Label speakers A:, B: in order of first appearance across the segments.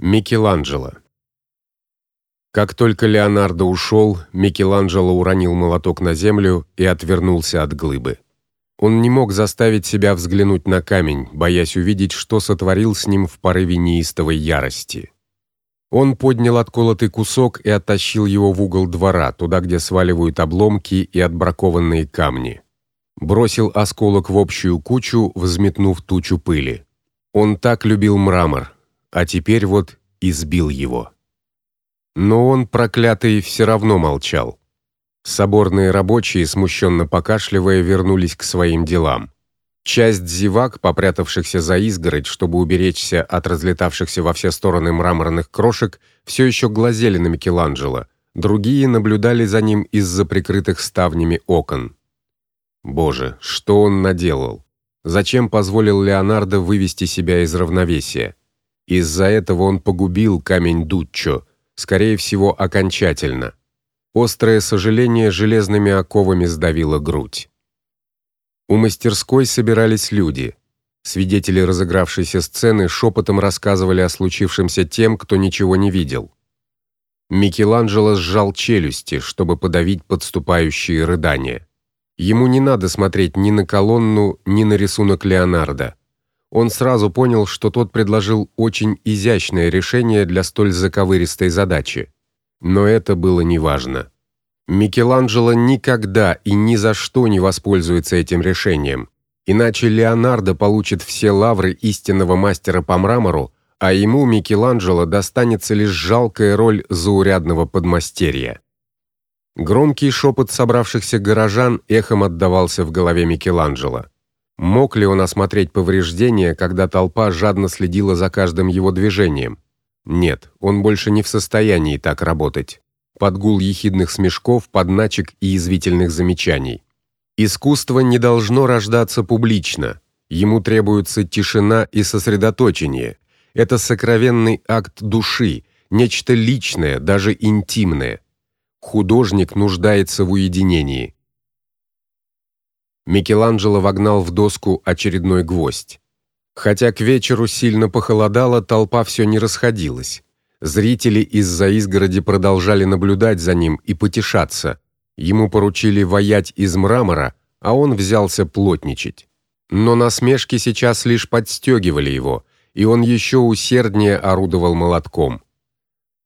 A: Микеланджело. Как только Леонардо ушел, Микеланджело уронил молоток на землю и отвернулся от глыбы. Он не мог заставить себя взглянуть на камень, боясь увидеть, что сотворил с ним в порыве неистовой ярости. Он поднял отколотый кусок и оттащил его в угол двора, туда, где сваливают обломки и отбракованные камни. Бросил осколок в общую кучу, взметнув тучу пыли. Он так любил мрамор, а теперь вот избил его. Но он проклятый все равно молчал. Соборные рабочие, смущенно покашливая, вернулись к своим делам. Часть зевак, попрятавшихся за изгородь, чтобы уберечься от разлетавшихся во все стороны мраморных крошек, все еще глазели на Микеланджело. Другие наблюдали за ним из-за прикрытых ставнями окон. Боже, что он наделал? Зачем позволил Леонардо вывести себя из равновесия? Из-за этого он погубил камень Дуччо, скорее всего, окончательно. Острое сожаление железными оковами сдавило грудь. У мастерской собирались люди. Свидетели разыгравшейся сцены шепотом рассказывали о случившемся тем, кто ничего не видел. Микеланджело сжал челюсти, чтобы подавить подступающие рыдания. Ему не надо смотреть ни на колонну, ни на рисунок Леонардо он сразу понял, что тот предложил очень изящное решение для столь заковыристой задачи. Но это было неважно. Микеланджело никогда и ни за что не воспользуется этим решением, иначе Леонардо получит все лавры истинного мастера по мрамору, а ему Микеланджело достанется лишь жалкая роль заурядного подмастерья. Громкий шепот собравшихся горожан эхом отдавался в голове Микеланджело. Мог ли он осмотреть повреждения, когда толпа жадно следила за каждым его движением? Нет, он больше не в состоянии так работать. Под гул ехидных смешков, подначек и извитительных замечаний. Искусство не должно рождаться публично. Ему требуется тишина и сосредоточение. Это сокровенный акт души, нечто личное, даже интимное. Художник нуждается в уединении. Микеланджело вогнал в доску очередной гвоздь. Хотя к вечеру сильно похолодало, толпа все не расходилась. Зрители из-за изгороди продолжали наблюдать за ним и потешаться. Ему поручили ваять из мрамора, а он взялся плотничать. Но насмешки сейчас лишь подстегивали его, и он еще усерднее орудовал молотком.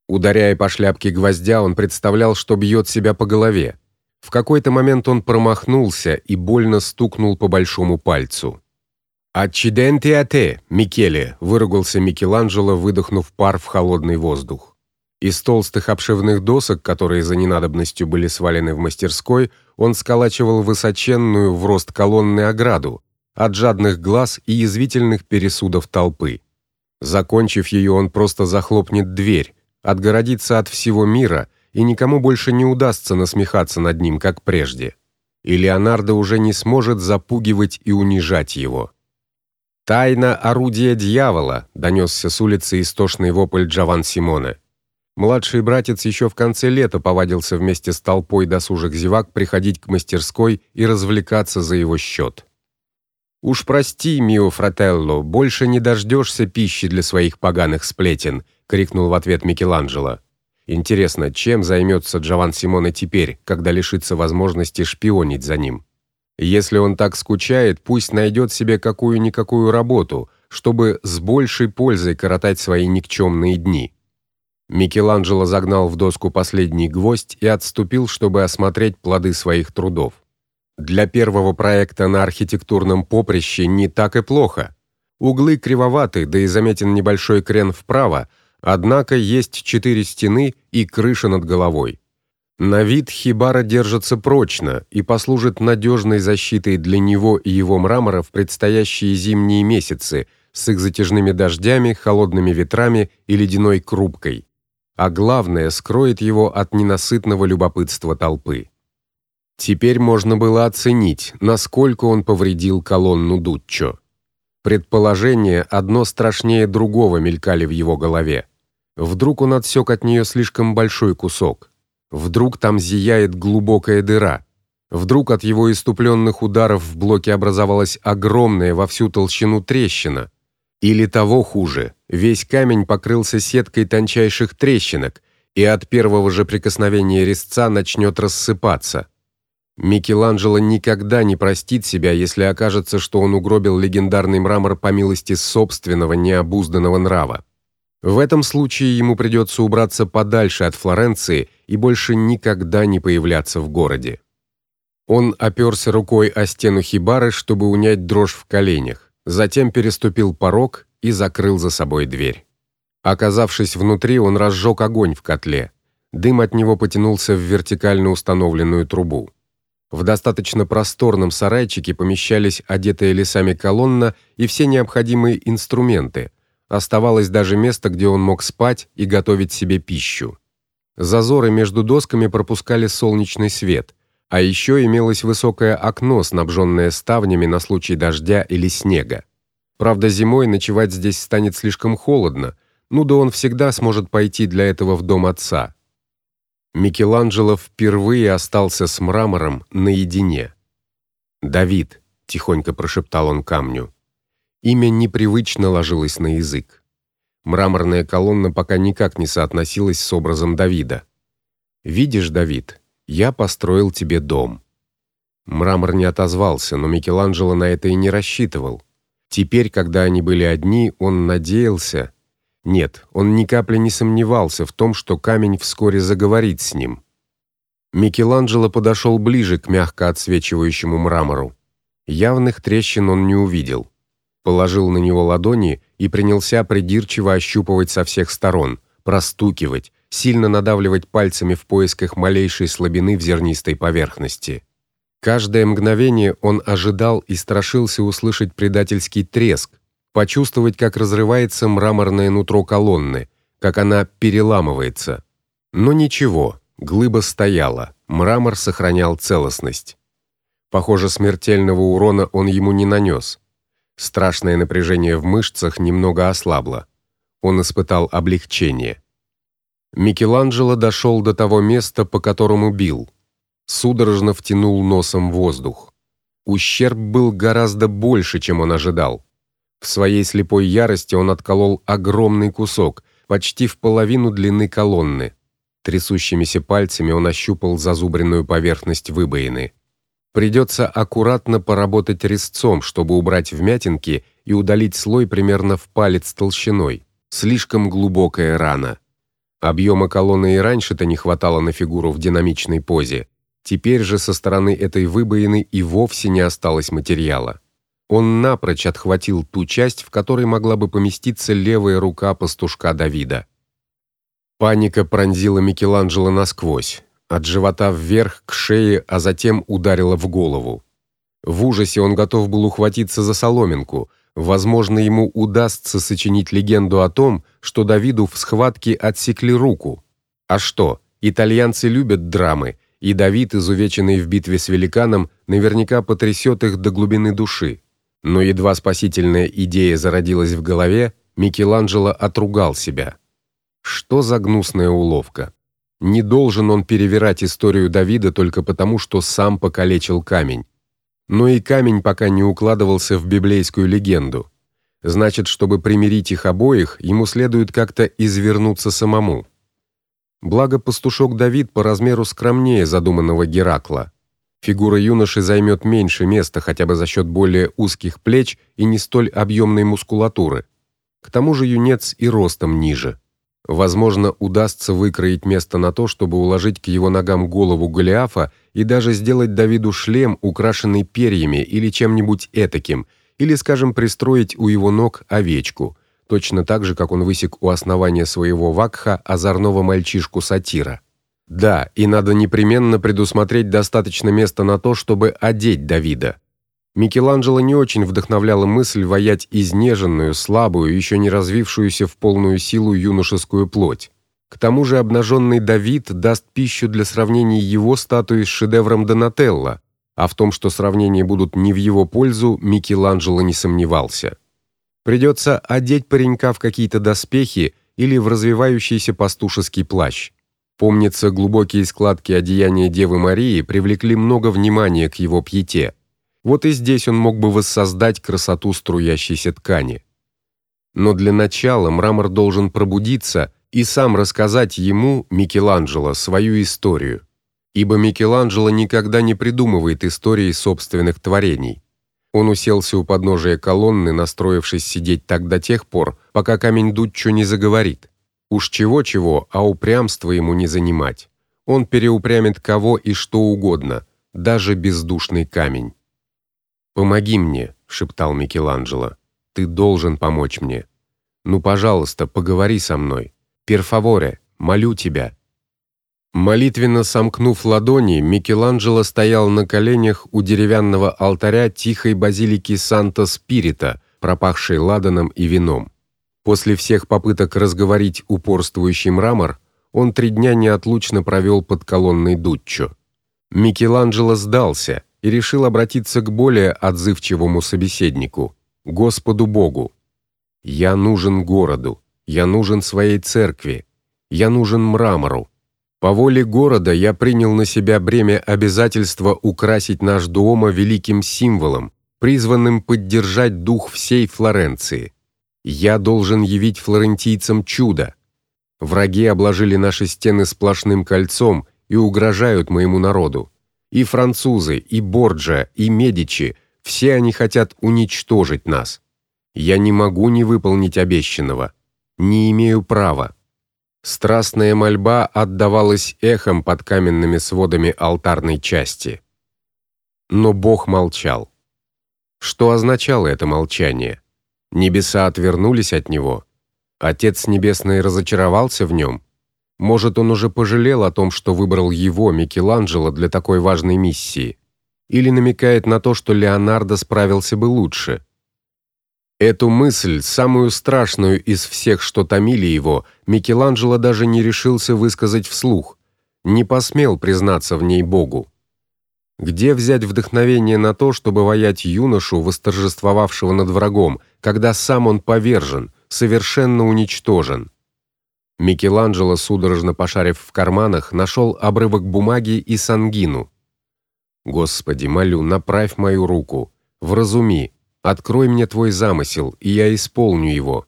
A: Ударяя по шляпке гвоздя, он представлял, что бьет себя по голове. В какой-то момент он промахнулся и больно стукнул по большому пальцу. «Accidente a Микеле!» – выругался Микеланджело, выдохнув пар в холодный воздух. Из толстых обшивных досок, которые за ненадобностью были свалены в мастерской, он сколачивал высоченную в рост колонны ограду от жадных глаз и язвительных пересудов толпы. Закончив ее, он просто захлопнет дверь, отгородится от всего мира – и никому больше не удастся насмехаться над ним, как прежде. И Леонардо уже не сможет запугивать и унижать его. Тайна орудия дьявола, донесся с улицы истошный вопль Джован Симона. Младший братец еще в конце лета повадился вместе с толпой досужих зевак приходить к мастерской и развлекаться за его счет. Уж прости, мио фрателло, больше не дождешься пищи для своих поганых сплетен, крикнул в ответ Микеланджело. Интересно, чем займется Джован Симоне теперь, когда лишится возможности шпионить за ним? Если он так скучает, пусть найдет себе какую-никакую работу, чтобы с большей пользой коротать свои никчемные дни. Микеланджело загнал в доску последний гвоздь и отступил, чтобы осмотреть плоды своих трудов. Для первого проекта на архитектурном поприще не так и плохо. Углы кривоваты, да и заметен небольшой крен вправо, Однако есть четыре стены и крыша над головой. На вид хибара держится прочно и послужит надежной защитой для него и его мрамора в предстоящие зимние месяцы с их затяжными дождями, холодными ветрами и ледяной крупкой. А главное, скроет его от ненасытного любопытства толпы. Теперь можно было оценить, насколько он повредил колонну Дуччо. Предположения одно страшнее другого мелькали в его голове. Вдруг он отсек от нее слишком большой кусок. Вдруг там зияет глубокая дыра. Вдруг от его иступленных ударов в блоке образовалась огромная во всю толщину трещина. Или того хуже, весь камень покрылся сеткой тончайших трещинок, и от первого же прикосновения резца начнет рассыпаться. Микеланджело никогда не простит себя, если окажется, что он угробил легендарный мрамор по милости собственного необузданного нрава. В этом случае ему придется убраться подальше от Флоренции и больше никогда не появляться в городе. Он оперся рукой о стену хибары, чтобы унять дрожь в коленях, затем переступил порог и закрыл за собой дверь. Оказавшись внутри, он разжег огонь в котле. Дым от него потянулся в вертикально установленную трубу. В достаточно просторном сарайчике помещались одетые лесами колонна и все необходимые инструменты. Оставалось даже место, где он мог спать и готовить себе пищу. Зазоры между досками пропускали солнечный свет, а еще имелось высокое окно, снабженное ставнями на случай дождя или снега. Правда, зимой ночевать здесь станет слишком холодно, ну да он всегда сможет пойти для этого в дом отца. Микеланджело впервые остался с мрамором наедине. "Давид", тихонько прошептал он камню. Имя непривычно ложилось на язык. Мраморная колонна пока никак не соотносилась с образом Давида. "Видишь, Давид, я построил тебе дом". Мрамор не отозвался, но Микеланджело на это и не рассчитывал. Теперь, когда они были одни, он надеялся, нет, он ни капли не сомневался в том, что камень вскоре заговорит с ним. Микеланджело подошел ближе к мягко отсвечивающему мрамору. Явных трещин он не увидел. Положил на него ладони и принялся придирчиво ощупывать со всех сторон, простукивать, сильно надавливать пальцами в поисках малейшей слабины в зернистой поверхности. Каждое мгновение он ожидал и страшился услышать предательский треск, почувствовать, как разрывается мраморное нутро колонны, как она переламывается. Но ничего, глыба стояла, мрамор сохранял целостность. Похоже, смертельного урона он ему не нанес. Страшное напряжение в мышцах немного ослабло. Он испытал облегчение. Микеланджело дошел до того места, по которому бил. Судорожно втянул носом воздух. Ущерб был гораздо больше, чем он ожидал. В своей слепой ярости он отколол огромный кусок, почти в половину длины колонны. Трясущимися пальцами он ощупал зазубренную поверхность выбоины. Придется аккуратно поработать резцом, чтобы убрать вмятинки и удалить слой примерно в палец толщиной. Слишком глубокая рана. Объема колонны и раньше-то не хватало на фигуру в динамичной позе. Теперь же со стороны этой выбоины и вовсе не осталось материала. Он напрочь отхватил ту часть, в которой могла бы поместиться левая рука пастушка Давида. Паника пронзила Микеланджело насквозь, от живота вверх к шее, а затем ударила в голову. В ужасе он готов был ухватиться за соломинку. Возможно, ему удастся сочинить легенду о том, что Давиду в схватке отсекли руку. А что? Итальянцы любят драмы, и Давид, изувеченный в битве с великаном, наверняка потрясет их до глубины души. Но едва спасительная идея зародилась в голове, Микеланджело отругал себя. Что за гнусная уловка? Не должен он перевирать историю Давида только потому, что сам покалечил камень. Но и камень пока не укладывался в библейскую легенду. Значит, чтобы примирить их обоих, ему следует как-то извернуться самому. Благо пастушок Давид по размеру скромнее задуманного Геракла. Фигура юноши займет меньше места хотя бы за счет более узких плеч и не столь объемной мускулатуры. К тому же юнец и ростом ниже. Возможно, удастся выкроить место на то, чтобы уложить к его ногам голову Голиафа и даже сделать Давиду шлем, украшенный перьями или чем-нибудь этаким, или, скажем, пристроить у его ног овечку, точно так же, как он высек у основания своего вакха озорного мальчишку-сатира. Да, и надо непременно предусмотреть достаточно места на то, чтобы одеть Давида. Микеланджело не очень вдохновляла мысль воять изнеженную, слабую, еще не развившуюся в полную силу юношескую плоть. К тому же обнаженный Давид даст пищу для сравнений его статуи с шедевром Донателло, а в том, что сравнения будут не в его пользу, Микеланджело не сомневался. Придется одеть паренька в какие-то доспехи или в развивающийся пастушеский плащ. Помнится, глубокие складки одеяния Девы Марии привлекли много внимания к его пьете. Вот и здесь он мог бы воссоздать красоту струящейся ткани. Но для начала мрамор должен пробудиться и сам рассказать ему, Микеланджело, свою историю. Ибо Микеланджело никогда не придумывает истории собственных творений. Он уселся у подножия колонны, настроившись сидеть так до тех пор, пока камень Дуччо не заговорит. Уж чего-чего, а упрямство ему не занимать. Он переупрямит кого и что угодно, даже бездушный камень. Помоги мне, шептал Микеланджело. Ты должен помочь мне. Ну, пожалуйста, поговори со мной. Перфаворе, молю тебя. Молитвенно сомкнув ладони, Микеланджело стоял на коленях у деревянного алтаря тихой базилики Санта-Спирита, пропахшей ладаном и вином. После всех попыток разговорить упорствующий мрамор, он три дня неотлучно провел под колонной Дуччо. Микеланджело сдался и решил обратиться к более отзывчивому собеседнику, Господу Богу. Я нужен городу, я нужен своей церкви, я нужен мрамору. По воле города я принял на себя бремя обязательства украсить наш Дуомо великим символом, призванным поддержать дух всей Флоренции. Я должен явить флорентийцам чудо. Враги обложили наши стены сплошным кольцом и угрожают моему народу. И французы, и Борджиа, и Медичи все они хотят уничтожить нас. Я не могу не выполнить обещанного. Не имею права. Страстная мольба отдавалась эхом под каменными сводами алтарной части. Но Бог молчал. Что означало это молчание? Небеса отвернулись от него. Отец небесный разочаровался в нем. Может, он уже пожалел о том, что выбрал его, Микеланджело, для такой важной миссии, или намекает на то, что Леонардо справился бы лучше. Эту мысль, самую страшную из всех, что томили его, Микеланджело даже не решился высказать вслух, не посмел признаться в ней Богу. Где взять вдохновение на то, чтобы воять юношу, восторжествовавшего над врагом, когда сам он повержен, совершенно уничтожен? Микеланджело, судорожно пошарив в карманах, нашел обрывок бумаги и сангину. Господи, молю, направь мою руку, вразуми, Открой мне твой замысел, и я исполню его.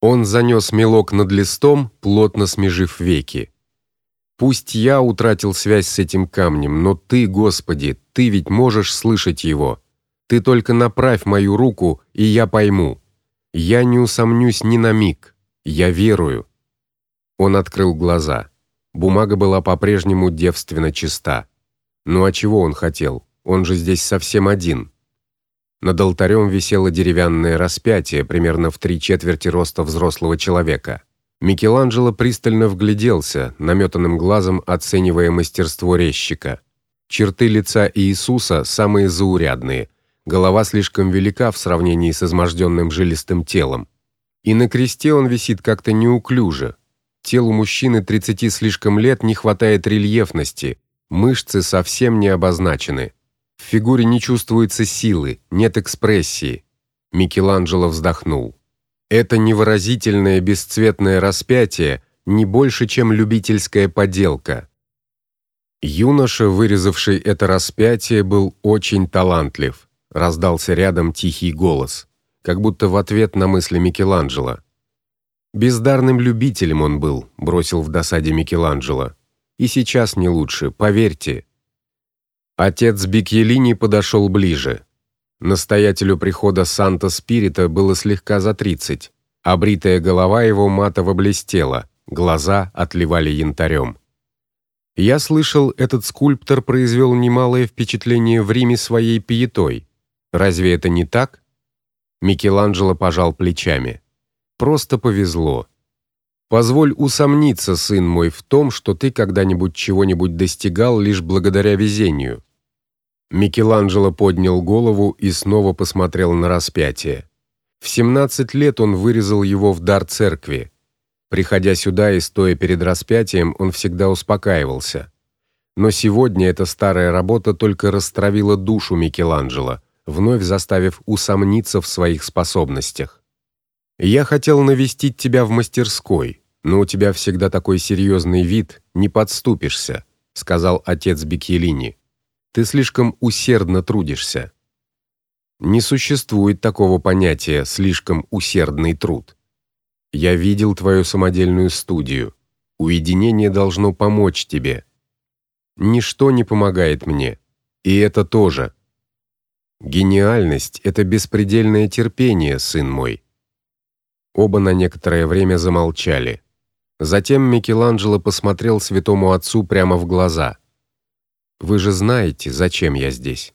A: Он занес мелок над листом, плотно смежив веки. Пусть я утратил связь с этим камнем, но ты, Господи, ты ведь можешь слышать его. Ты только направь мою руку, и я пойму. Я не усомнюсь ни на миг. Я верую. Он открыл глаза. Бумага была по-прежнему девственно чиста. Ну а чего он хотел? Он же здесь совсем один. Над алтарем висело деревянное распятие примерно в три четверти роста взрослого человека. Микеланджело пристально вгляделся, наметанным глазом оценивая мастерство резчика. Черты лица Иисуса самые заурядные. Голова слишком велика в сравнении с изможденным жилистым телом. И на кресте он висит как-то неуклюже. Телу мужчины 30 слишком лет не хватает рельефности, мышцы совсем не обозначены. В фигуре не чувствуется силы, нет экспрессии. Микеланджело вздохнул. Это невыразительное бесцветное распятие не больше, чем любительская поделка. Юноша, вырезавший это распятие, был очень талантлив. Раздался рядом тихий голос, как будто в ответ на мысли Микеланджело. Бездарным любителем он был, бросил в досаде Микеланджело. И сейчас не лучше, поверьте. Отец Бикьелини подошел ближе. Настоятелю прихода Санта-Спирита было слегка за тридцать, а бритая голова его матово блестела, глаза отливали янтарем. Я слышал, этот скульптор произвел немалое впечатление в Риме своей пиетой. Разве это не так? Микеланджело пожал плечами. Просто повезло. Позволь усомниться, сын мой, в том, что ты когда-нибудь чего-нибудь достигал лишь благодаря везению. Микеланджело поднял голову и снова посмотрел на распятие. В 17 лет он вырезал его в дар церкви. Приходя сюда и стоя перед распятием, он всегда успокаивался. Но сегодня эта старая работа только растравила душу Микеланджело, вновь заставив усомниться в своих способностях. Я хотел навестить тебя в мастерской, но у тебя всегда такой серьезный вид, не подступишься, сказал отец Бикелини. Ты слишком усердно трудишься. Не существует такого понятия слишком усердный труд. Я видел твою самодельную студию. Уединение должно помочь тебе. Ничто не помогает мне, и это тоже. Гениальность это беспредельное терпение, сын мой. Оба на некоторое время замолчали. Затем Микеланджело посмотрел святому отцу прямо в глаза. Вы же знаете, зачем я здесь.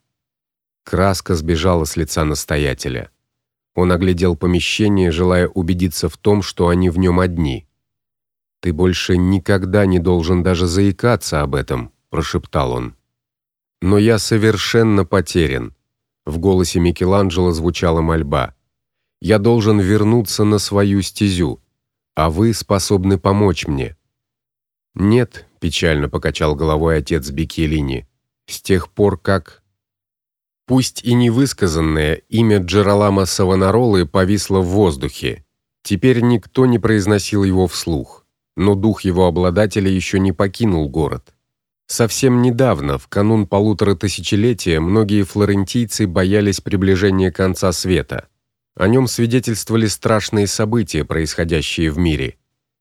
A: Краска сбежала с лица настоятеля. Он оглядел помещение, желая убедиться в том, что они в нем одни. Ты больше никогда не должен даже заикаться об этом, прошептал он. Но я совершенно потерян. В голосе Микеланджело звучала мольба. Я должен вернуться на свою стезю а вы способны помочь мне. Нет, печально покачал головой отец Бикелини. С тех пор, как пусть и невысказанное имя Джералама Савонаролы повисло в воздухе, теперь никто не произносил его вслух, но дух его обладателя еще не покинул город. Совсем недавно, в канун полутора тысячелетия, многие флорентийцы боялись приближения конца света. О нем свидетельствовали страшные события, происходящие в мире.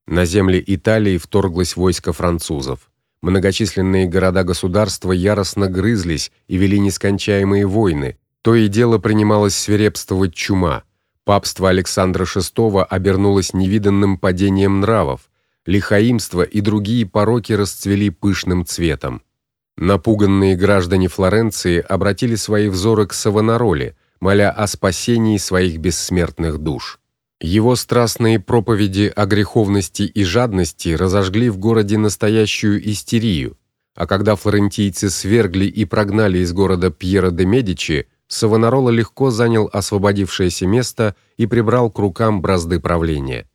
A: На земли Италии вторглось войско французов. Многочисленные города-государства яростно грызлись и вели нескончаемые войны. То и дело принималось свирепствовать чума. Папство Александра VI обернулось невиданным падением нравов. Лихаимство и другие пороки расцвели пышным цветом. Напуганные граждане Флоренции обратили свои взоры к Савонароле, моля о спасении своих бессмертных душ. Его страстные проповеди о греховности и жадности разожгли в городе настоящую истерию, а когда флорентийцы свергли и прогнали из города Пьера де Медичи, Савонарола легко занял освободившееся место и прибрал к рукам бразды правления.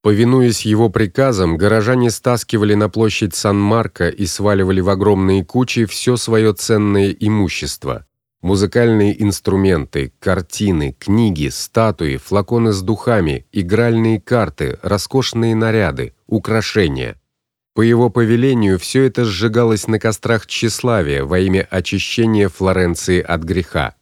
A: Повинуясь его приказам, горожане стаскивали на площадь Сан-Марко и сваливали в огромные кучи все свое ценное имущество: Музыкальные инструменты, картины, книги, статуи, флаконы с духами, игральные карты, роскошные наряды, украшения. По его повелению все это сжигалось на кострах тщеславия во имя очищения Флоренции от греха.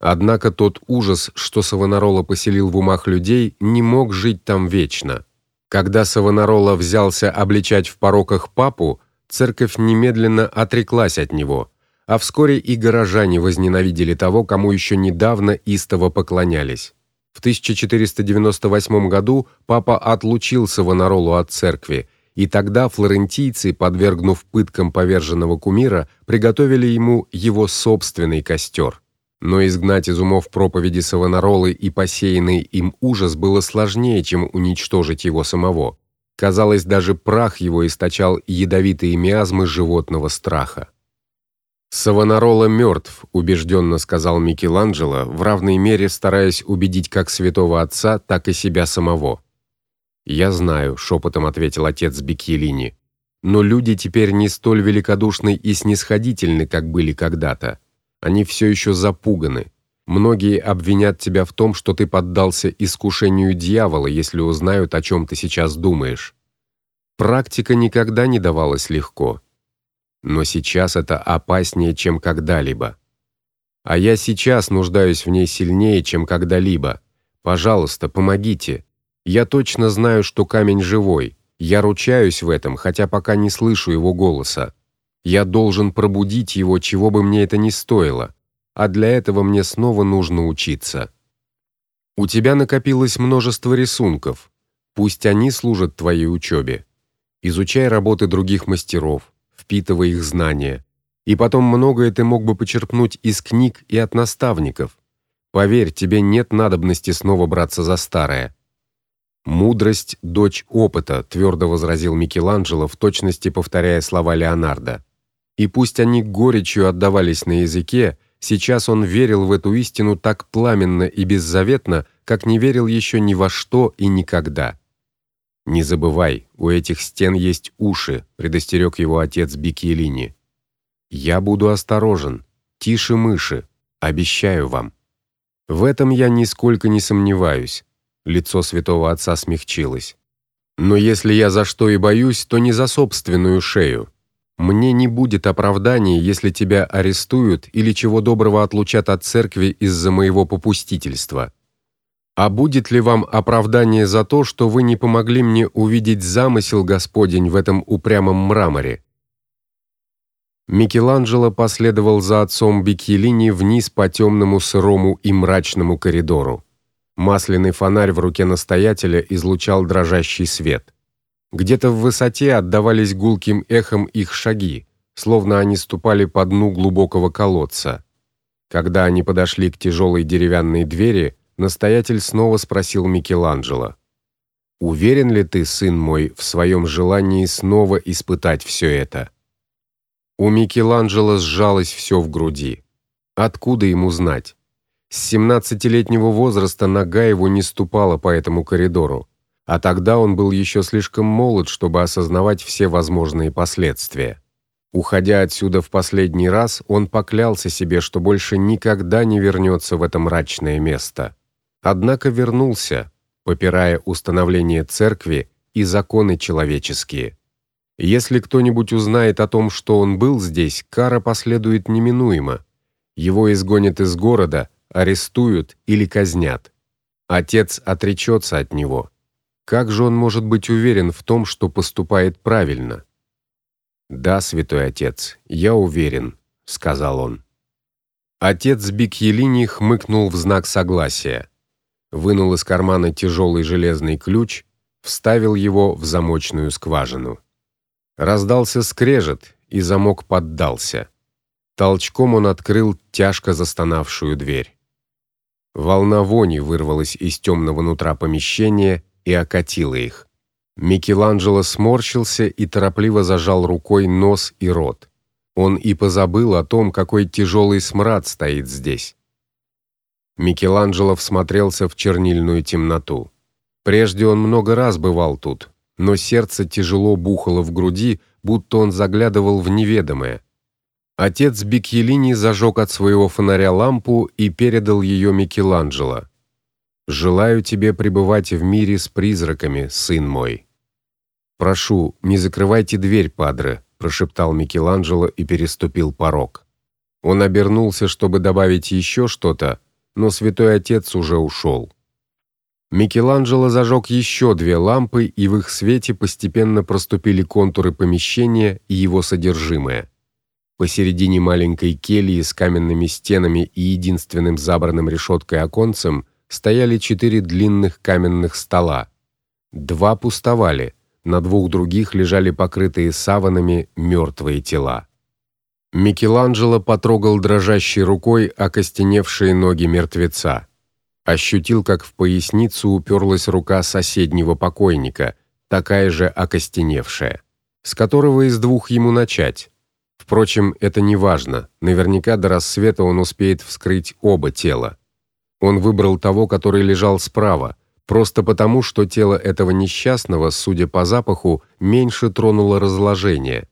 A: Однако тот ужас, что Савонарола поселил в умах людей, не мог жить там вечно. Когда Савонарола взялся обличать в пороках папу, церковь немедленно отреклась от него а вскоре и горожане возненавидели того, кому еще недавно истово поклонялись. В 1498 году папа отлучил Савонаролу от церкви, и тогда флорентийцы, подвергнув пыткам поверженного кумира, приготовили ему его собственный костер. Но изгнать из умов проповеди Савонаролы и посеянный им ужас было сложнее, чем уничтожить его самого. Казалось, даже прах его источал ядовитые миазмы животного страха. Савонарола мертв», — убежденно сказал Микеланджело, в равной мере стараясь убедить как святого отца, так и себя самого. "Я знаю", шепотом ответил отец Бикелини. "Но люди теперь не столь великодушны и снисходительны, как были когда-то. Они все еще запуганы. Многие обвинят тебя в том, что ты поддался искушению дьявола, если узнают, о чем ты сейчас думаешь. Практика никогда не давалась легко но сейчас это опаснее, чем когда-либо. А я сейчас нуждаюсь в ней сильнее, чем когда-либо. Пожалуйста, помогите. Я точно знаю, что камень живой. Я ручаюсь в этом, хотя пока не слышу его голоса. Я должен пробудить его, чего бы мне это ни стоило. А для этого мне снова нужно учиться. У тебя накопилось множество рисунков. Пусть они служат твоей учебе. Изучай работы других мастеров впитывая их знания. И потом многое ты мог бы почерпнуть из книг и от наставников. Поверь, тебе нет надобности снова браться за старое. Мудрость дочь опыта, твердо возразил Микеланджело, в точности повторяя слова Леонардо. И пусть они горечью отдавались на языке, сейчас он верил в эту истину так пламенно и беззаветно, как не верил еще ни во что и никогда. Не забывай, у этих стен есть уши, предостерег его отец Бикелини. Я буду осторожен, тише мыши, обещаю вам. В этом я нисколько не сомневаюсь. Лицо святого отца смягчилось. Но если я за что и боюсь, то не за собственную шею. Мне не будет оправдания, если тебя арестуют или чего доброго отлучат от церкви из-за моего попустительства. А будет ли вам оправдание за то, что вы не помогли мне увидеть замысел Господень в этом упрямом мраморе? Микеланджело последовал за отцом Бикелини вниз по темному сырому и мрачному коридору. Масляный фонарь в руке настоятеля излучал дрожащий свет. Где-то в высоте отдавались гулким эхом их шаги, словно они ступали по дну глубокого колодца. Когда они подошли к тяжелой деревянной двери, настоятель снова спросил Микеланджело: "Уверен ли ты, сын мой, в своем желании снова испытать все это?" У Микеланджело сжалось все в груди. Откуда ему знать? С семнадцатилетнего возраста нога его не ступала по этому коридору, а тогда он был еще слишком молод, чтобы осознавать все возможные последствия. Уходя отсюда в последний раз, он поклялся себе, что больше никогда не вернется в это мрачное место. Однако вернулся, попирая установление церкви и законы человеческие. Если кто-нибудь узнает о том, что он был здесь, кара последует неминуемо. Его изгонят из города, арестуют или казнят. Отец отречется от него. Как же он может быть уверен в том, что поступает правильно? Да, святой отец, я уверен, сказал он. Отец Бикьелини хмыкнул в знак согласия. Вынул из кармана тяжелый железный ключ, вставил его в замочную скважину. Раздался скрежет, и замок поддался. Толчком он открыл тяжко застонавшую дверь. Волна вони вырвалась из темного нутра помещения и окатила их. Микеланджело сморщился и торопливо зажал рукой нос и рот. Он и позабыл о том, какой тяжелый смрад стоит здесь. Микеланджело всмотрелся в чернильную темноту. Прежде он много раз бывал тут, но сердце тяжело бухало в груди, будто он заглядывал в неведомое. Отец Бикелини зажег от своего фонаря лампу и передал ее Микеланджело. Желаю тебе пребывать в мире с призраками, сын мой. Прошу, не закрывайте дверь, падре, прошептал Микеланджело и переступил порог. Он обернулся, чтобы добавить еще что-то, но святой отец уже ушел. Микеланджело зажег еще две лампы, и в их свете постепенно проступили контуры помещения и его содержимое. Посередине маленькой кельи с каменными стенами и единственным забранным решеткой оконцем стояли четыре длинных каменных стола. Два пустовали, на двух других лежали покрытые саванами мертвые тела. Микеланджело потрогал дрожащей рукой окостеневшие ноги мертвеца ощутил, как в поясницу уперлась рука соседнего покойника, такая же окостеневшая. С которого из двух ему начать? Впрочем, это не важно. Наверняка до рассвета он успеет вскрыть оба тела. Он выбрал того, который лежал справа, просто потому, что тело этого несчастного, судя по запаху, меньше тронуло разложение.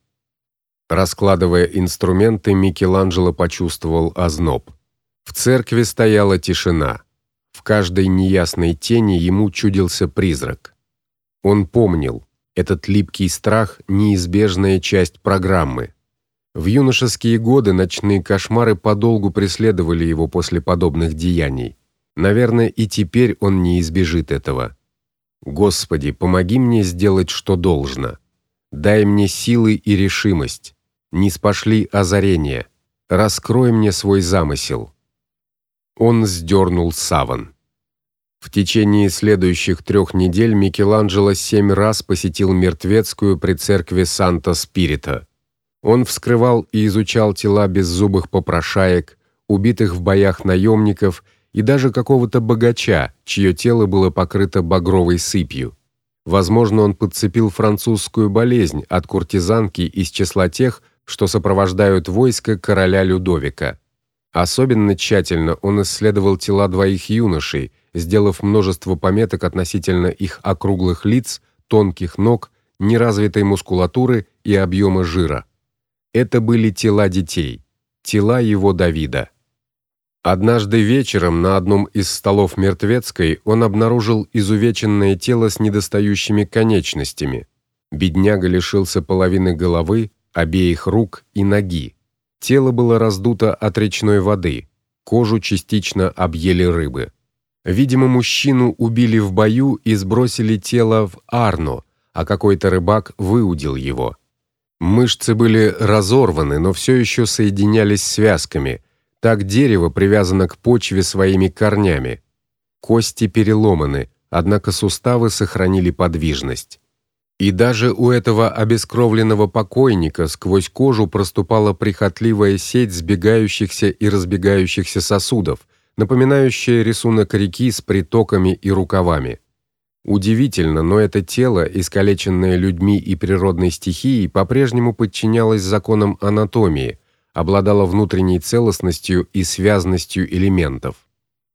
A: Раскладывая инструменты, Микеланджело почувствовал озноб. В церкви стояла тишина. В каждой неясной тени ему чудился призрак. Он помнил, этот липкий страх неизбежная часть программы. В юношеские годы ночные кошмары подолгу преследовали его после подобных деяний. Наверное, и теперь он не избежит этого. Господи, помоги мне сделать что должно. Дай мне силы и решимость. Не спошли озарения. Раскрой мне свой замысел. Он сдернул саван. В течение следующих трех недель Микеланджело семь раз посетил мертвецкую при церкви Санта-Спирита. Он вскрывал и изучал тела беззубых попрошаек, убитых в боях наемников и даже какого-то богача, чье тело было покрыто багровой сыпью. Возможно, он подцепил французскую болезнь от куртизанки из числа тех, что сопровождают войско короля Людовика. Особенно тщательно он исследовал тела двоих юношей, сделав множество пометок относительно их округлых лиц, тонких ног, неразвитой мускулатуры и объема жира. Это были тела детей, тела его Давида. Однажды вечером на одном из столов мертвецкой он обнаружил изувеченное тело с недостающими конечностями. Бедняга лишился половины головы, обеих рук и ноги. Тело было раздуто от речной воды, кожу частично объели рыбы. Видимо, мужчину убили в бою и сбросили тело в Арно, а какой-то рыбак выудил его. Мышцы были разорваны, но все еще соединялись связками. Так дерево привязано к почве своими корнями. Кости переломаны, однако суставы сохранили подвижность. И даже у этого обескровленного покойника сквозь кожу проступала прихотливая сеть сбегающихся и разбегающихся сосудов, напоминающая рисунок реки с притоками и рукавами. Удивительно, но это тело, искалеченное людьми и природной стихией, по-прежнему подчинялось законам анатомии, обладало внутренней целостностью и связностью элементов.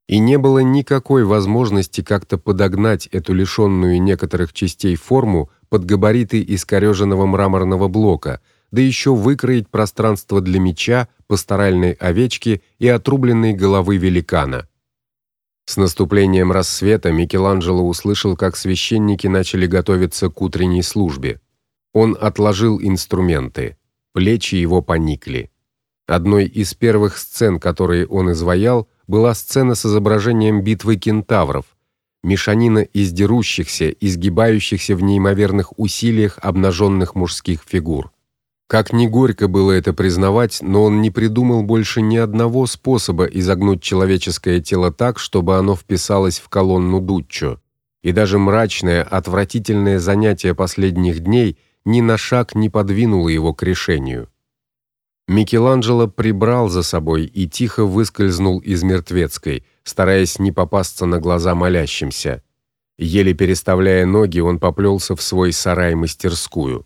A: И не было никакой возможности как-то подогнать эту лишенную некоторых частей форму под габариты искореженного мраморного блока, да еще выкроить пространство для меча, пасторальной овечки и отрубленной головы великана. С наступлением рассвета Микеланджело услышал, как священники начали готовиться к утренней службе. Он отложил инструменты. Плечи его поникли. Одной из первых сцен, которые он изваял, была сцена с изображением битвы кентавров, мешанина из дерущихся, изгибающихся в неимоверных усилиях обнаженных мужских фигур. Как ни горько было это признавать, но он не придумал больше ни одного способа изогнуть человеческое тело так, чтобы оно вписалось в колонну Дуччо. И даже мрачное, отвратительное занятие последних дней ни на шаг не подвинуло его к решению. Микеланджело прибрал за собой и тихо выскользнул из мертвецкой, стараясь не попасться на глаза молящимся. Еле переставляя ноги, он поплелся в свой сарай-мастерскую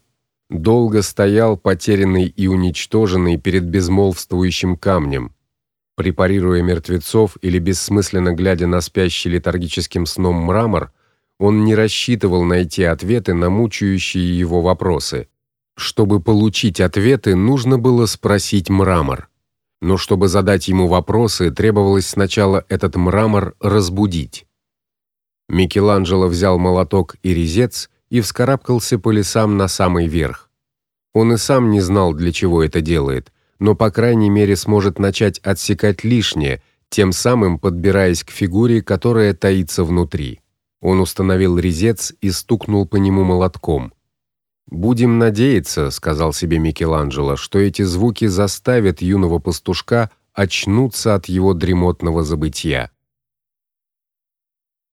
A: долго стоял потерянный и уничтоженный перед безмолвствующим камнем, препарируя мертвецов или бессмысленно глядя на спящий летаргическим сном мрамор, он не рассчитывал найти ответы на мучающие его вопросы. Чтобы получить ответы, нужно было спросить мрамор. Но чтобы задать ему вопросы, требовалось сначала этот мрамор разбудить. Микеланджело взял молоток и резец и вскарабкался по лесам на самый верх. Он и сам не знал, для чего это делает, но по крайней мере сможет начать отсекать лишнее, тем самым подбираясь к фигуре, которая таится внутри. Он установил резец и стукнул по нему молотком. Будем надеяться, сказал себе Микеланджело, что эти звуки заставят юного пастушка очнуться от его дремотного забытья.